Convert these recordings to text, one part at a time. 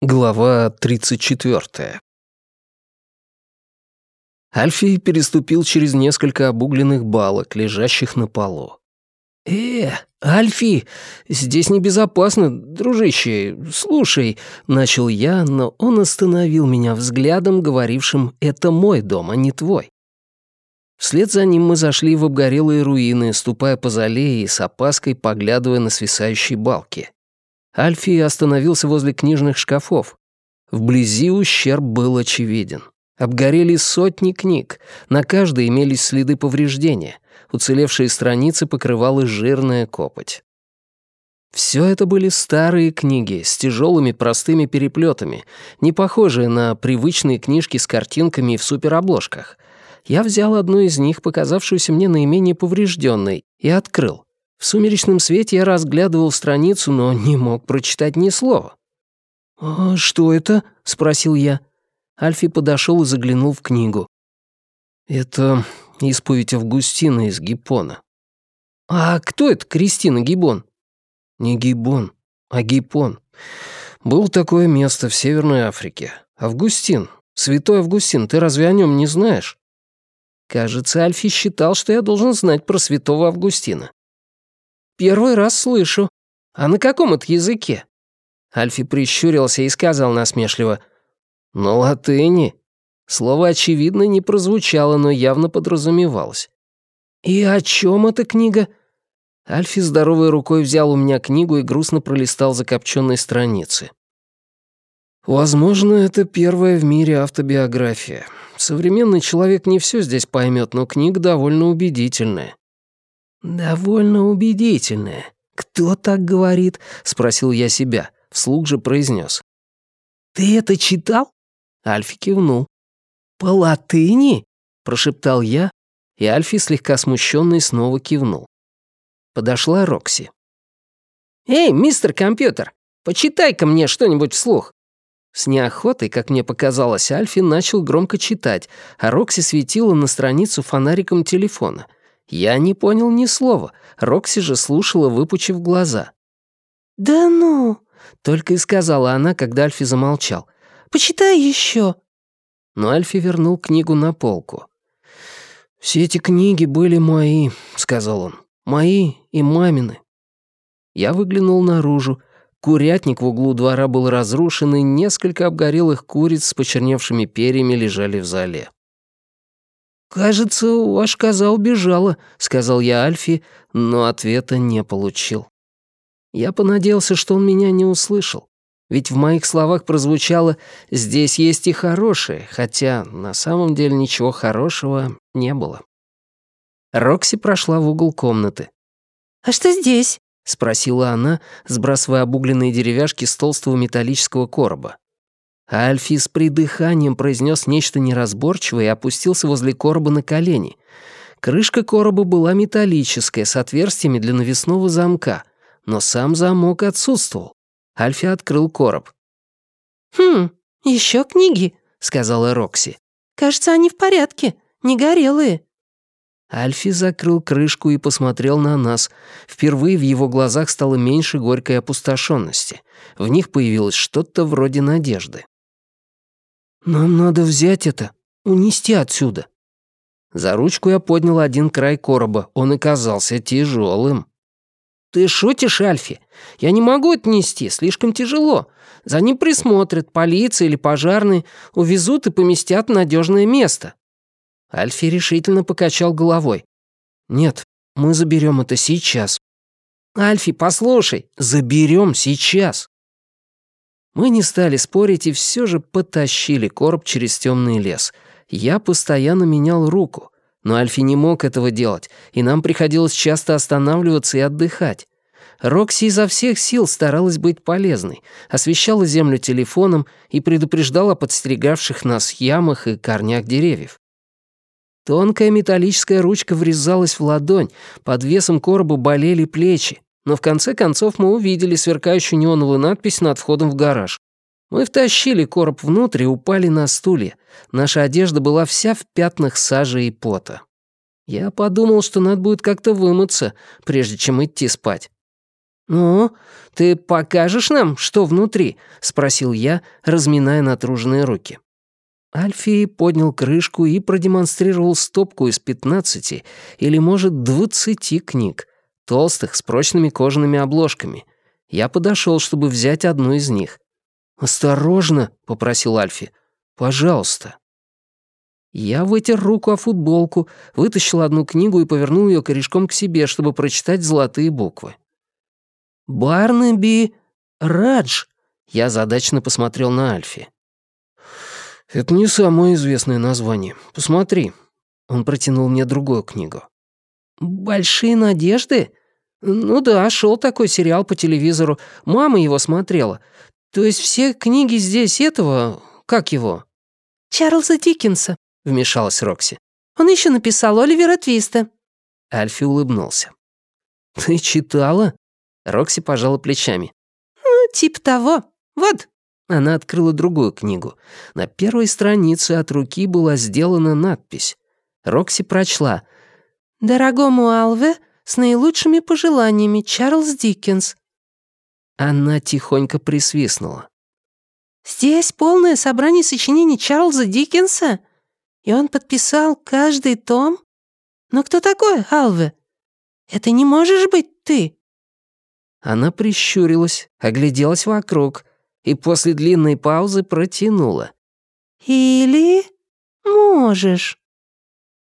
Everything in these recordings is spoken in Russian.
Глава 34. Альфи переступил через несколько обугленных балок, лежащих на полу. «Э, Альфи, здесь небезопасно, дружище. Слушай», — начал я, но он остановил меня взглядом, говорившим «это мой дом, а не твой». Вслед за ним мы зашли в обгорелые руины, ступая по зале и с опаской поглядывая на свисающие балки. Альфи остановился возле книжных шкафов. Вблизи ущерб был очевиден. Обгорели сотни книг, на каждой имелись следы повреждения, уцелевшие страницы покрывала жирная копоть. Все это были старые книги с тяжелыми простыми переплетами, не похожие на привычные книжки с картинками в суперобложках. Я взял одну из них, показавшуюся мне наименее поврежденной, и открыл. В сумеречном свете я разглядывал страницу, но не мог прочитать ни слова. «А что это?» — спросил я. Альфи подошел и заглянул в книгу. «Это исповедь Августина из Гиппона». «А кто это Кристина Гибон?» «Не Гибон, а Гиппон. Было такое место в Северной Африке. Августин, святой Августин, ты разве о нем не знаешь?» Кажется, Альфи считал, что я должен знать про святого Августина. «Первый раз слышу. А на каком это языке?» Альфи прищурился и сказал насмешливо. «На латыни». Слово, очевидно, не прозвучало, но явно подразумевалось. «И о чем эта книга?» Альфи здоровой рукой взял у меня книгу и грустно пролистал закопченные страницы. Возможно, это первая в мире автобиография. Современный человек не все здесь поймет, но книга довольно убедительная. «Довольно убедительное. Кто так говорит?» — спросил я себя. Вслух же произнес. «Ты это читал?» Альфи кивнул. «По латыни?» — прошептал я, и Альфи, слегка смущенный, снова кивнул. Подошла Рокси. «Эй, мистер компьютер, почитай-ка мне что-нибудь вслух». С неохотой, как мне показалось, Альфи начал громко читать, а Рокси светила на страницу фонариком телефона — я не понял ни слова. Рокси же слушала, выпучив глаза. «Да ну!» — только и сказала она, когда Альфи замолчал. «Почитай еще!» Но Альфи вернул книгу на полку. «Все эти книги были мои», — сказал он. «Мои и мамины». Я выглянул наружу. Курятник в углу двора был разрушен, и несколько обгорелых куриц с почерневшими перьями лежали в зале. «Кажется, ваш коза убежала», — сказал я Альфи, но ответа не получил. Я понадеялся, что он меня не услышал. Ведь в моих словах прозвучало «здесь есть и хорошее», хотя на самом деле ничего хорошего не было. Рокси прошла в угол комнаты. «А что здесь?» — спросила она, сбрасывая обугленные деревяшки с толстого металлического короба. Альфи с придыханием произнес нечто неразборчивое и опустился возле короба на колени. Крышка короба была металлическая, с отверстиями для навесного замка, но сам замок отсутствовал. Альфи открыл короб. «Хм, еще книги», — сказала Рокси. «Кажется, они в порядке, не горелые». Альфи закрыл крышку и посмотрел на нас. Впервые в его глазах стало меньше горькой опустошенности. В них появилось что-то вроде надежды. «Нам надо взять это, унести отсюда». За ручку я поднял один край короба, он оказался тяжелым. «Ты шутишь, Альфи? Я не могу это нести, слишком тяжело. За ним присмотрят, полиция или пожарные, увезут и поместят в надежное место». Альфи решительно покачал головой. «Нет, мы заберем это сейчас». «Альфи, послушай, заберем сейчас». Мы не стали спорить и все же потащили короб через темный лес. Я постоянно менял руку, но Альфи не мог этого делать, и нам приходилось часто останавливаться и отдыхать. Рокси изо всех сил старалась быть полезной, освещала землю телефоном и предупреждала о подстерегавших нас ямах и корнях деревьев. Тонкая металлическая ручка врезалась в ладонь, под весом короба болели плечи но в конце концов мы увидели сверкающую неоновую надпись над входом в гараж. Мы втащили короб внутрь и упали на стулья. Наша одежда была вся в пятнах сажи и пота. Я подумал, что надо будет как-то вымыться, прежде чем идти спать. «Ну, ты покажешь нам, что внутри?» — спросил я, разминая натруженные руки. Альфи поднял крышку и продемонстрировал стопку из пятнадцати или, может, двадцати книг, толстых, с прочными кожаными обложками. Я подошел, чтобы взять одну из них. «Осторожно», — попросил Альфи. «Пожалуйста». Я вытер руку о футболку, вытащил одну книгу и повернул ее корешком к себе, чтобы прочитать золотые буквы. «Барнаби Радж», — я задачно посмотрел на Альфи. «Это не самое известное название. Посмотри». Он протянул мне другую книгу. «Большие надежды?» «Ну да, шел такой сериал по телевизору. Мама его смотрела. То есть все книги здесь этого... Как его?» «Чарльза Диккенса», — вмешалась Рокси. «Он еще написал Оливера Твиста». Альфи улыбнулся. «Ты читала?» Рокси пожала плечами. «Ну, типа того. Вот». Она открыла другую книгу. На первой странице от руки была сделана надпись. Рокси прочла. «Дорогому Алве с наилучшими пожеланиями, Чарльз Диккенс». Она тихонько присвистнула. «Здесь полное собрание сочинений Чарльза Диккенса? И он подписал каждый том? Но кто такой Алве? Это не можешь быть ты?» Она прищурилась, огляделась вокруг и после длинной паузы протянула. «Или можешь?»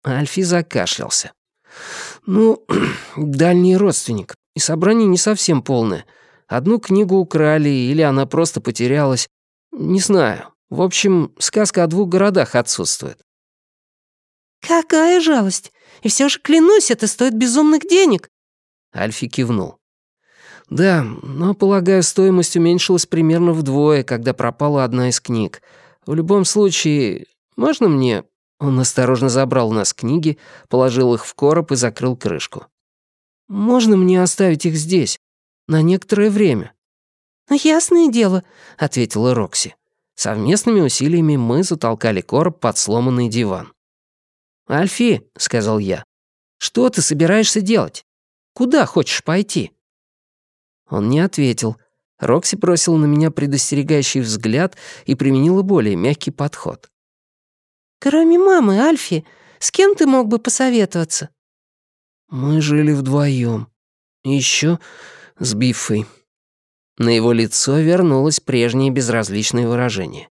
Альфи закашлялся. «Ну, дальний родственник, и собрание не совсем полное. Одну книгу украли, или она просто потерялась. Не знаю. В общем, сказка о двух городах отсутствует». «Какая жалость! И все же, клянусь, это стоит безумных денег!» Альфи кивнул. «Да, но, полагаю, стоимость уменьшилась примерно вдвое, когда пропала одна из книг. В любом случае, можно мне...» Он осторожно забрал у нас книги, положил их в короб и закрыл крышку. «Можно мне оставить их здесь? На некоторое время?» «Ну, ясное дело», — ответила Рокси. Совместными усилиями мы затолкали короб под сломанный диван. «Альфи», — сказал я, — «что ты собираешься делать? Куда хочешь пойти?» Он не ответил. Рокси бросила на меня предостерегающий взгляд и применила более мягкий подход. «Кроме мамы, Альфи, с кем ты мог бы посоветоваться?» «Мы жили вдвоем. Еще с Биффой». На его лицо вернулось прежнее безразличное выражение.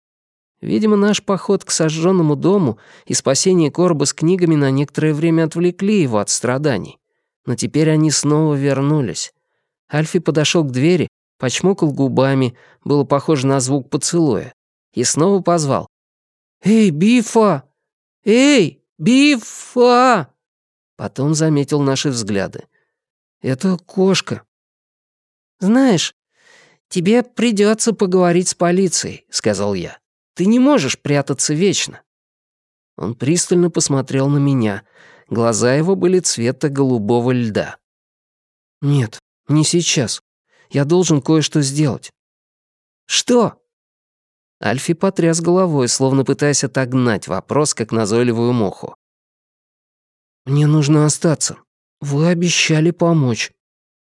Видимо, наш поход к сожженному дому и спасение короба с книгами на некоторое время отвлекли его от страданий. Но теперь они снова вернулись. Альфи подошел к двери, почмокал губами, было похоже на звук поцелуя, и снова позвал. «Эй, Бифа! Эй, Бифа!» Потом заметил наши взгляды. «Это кошка». «Знаешь, тебе придется поговорить с полицией», — сказал я. «Ты не можешь прятаться вечно». Он пристально посмотрел на меня. Глаза его были цвета голубого льда. «Нет, не сейчас. Я должен кое-что сделать». «Что?» Альфи потряс головой, словно пытаясь отогнать вопрос, как назойливую муху. «Мне нужно остаться. Вы обещали помочь».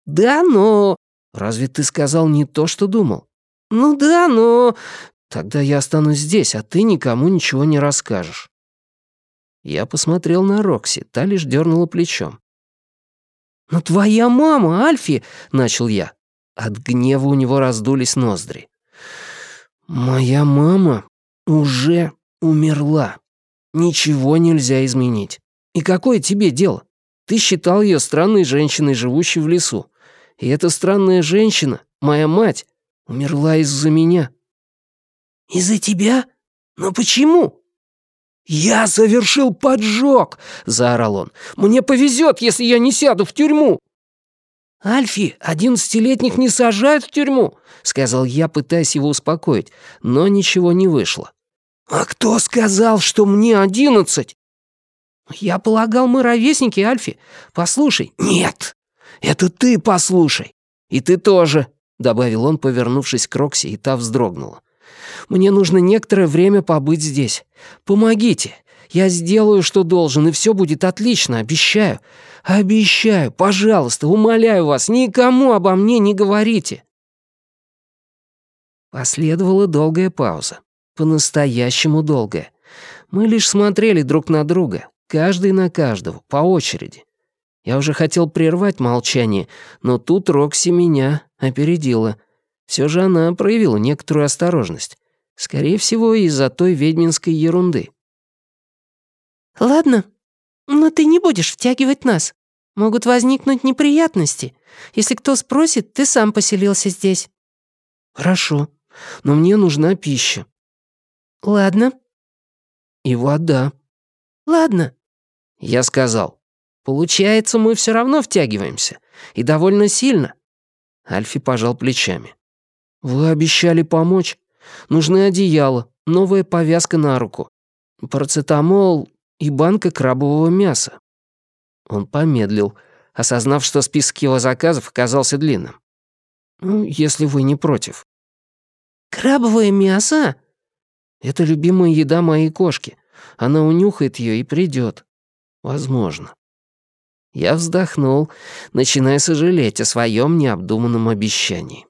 «Да, но...» «Разве ты сказал не то, что думал?» «Ну да, но...» «Тогда я останусь здесь, а ты никому ничего не расскажешь». Я посмотрел на Рокси, та лишь дернула плечом. «Но твоя мама, Альфи!» — начал я. От гнева у него раздулись ноздри. «Моя мама уже умерла. Ничего нельзя изменить. И какое тебе дело? Ты считал ее странной женщиной, живущей в лесу. И эта странная женщина, моя мать, умерла из-за меня». «Из-за тебя? Но почему?» «Я совершил поджог!» — заорал он. «Мне повезет, если я не сяду в тюрьму!» «Альфи, одиннадцатилетних не сажают в тюрьму», — сказал я, пытаясь его успокоить, но ничего не вышло. «А кто сказал, что мне одиннадцать?» «Я полагал, мы ровесники, Альфи. Послушай». «Нет, это ты послушай. И ты тоже», — добавил он, повернувшись к Рокси, и та вздрогнула. Мне нужно некоторое время побыть здесь. Помогите. Я сделаю, что должен, и все будет отлично, обещаю. Обещаю, пожалуйста, умоляю вас, никому обо мне не говорите». Последовала долгая пауза. По-настоящему долгая. Мы лишь смотрели друг на друга, каждый на каждого, по очереди. Я уже хотел прервать молчание, но тут Рокси меня опередила. Все же она проявила некоторую осторожность. Скорее всего, из-за той ведьминской ерунды. «Ладно, но ты не будешь втягивать нас. Могут возникнуть неприятности. Если кто спросит, ты сам поселился здесь». «Хорошо, но мне нужна пища». «Ладно». «И вода». «Ладно». Я сказал. «Получается, мы все равно втягиваемся. И довольно сильно». Альфи пожал плечами. «Вы обещали помочь. Нужны одеяло, новая повязка на руку, парацетамол и банка крабового мяса». Он помедлил, осознав, что список его заказов оказался длинным. «Ну, если вы не против». «Крабовое мясо?» «Это любимая еда моей кошки. Она унюхает ее и придет. Возможно». Я вздохнул, начиная сожалеть о своем необдуманном обещании.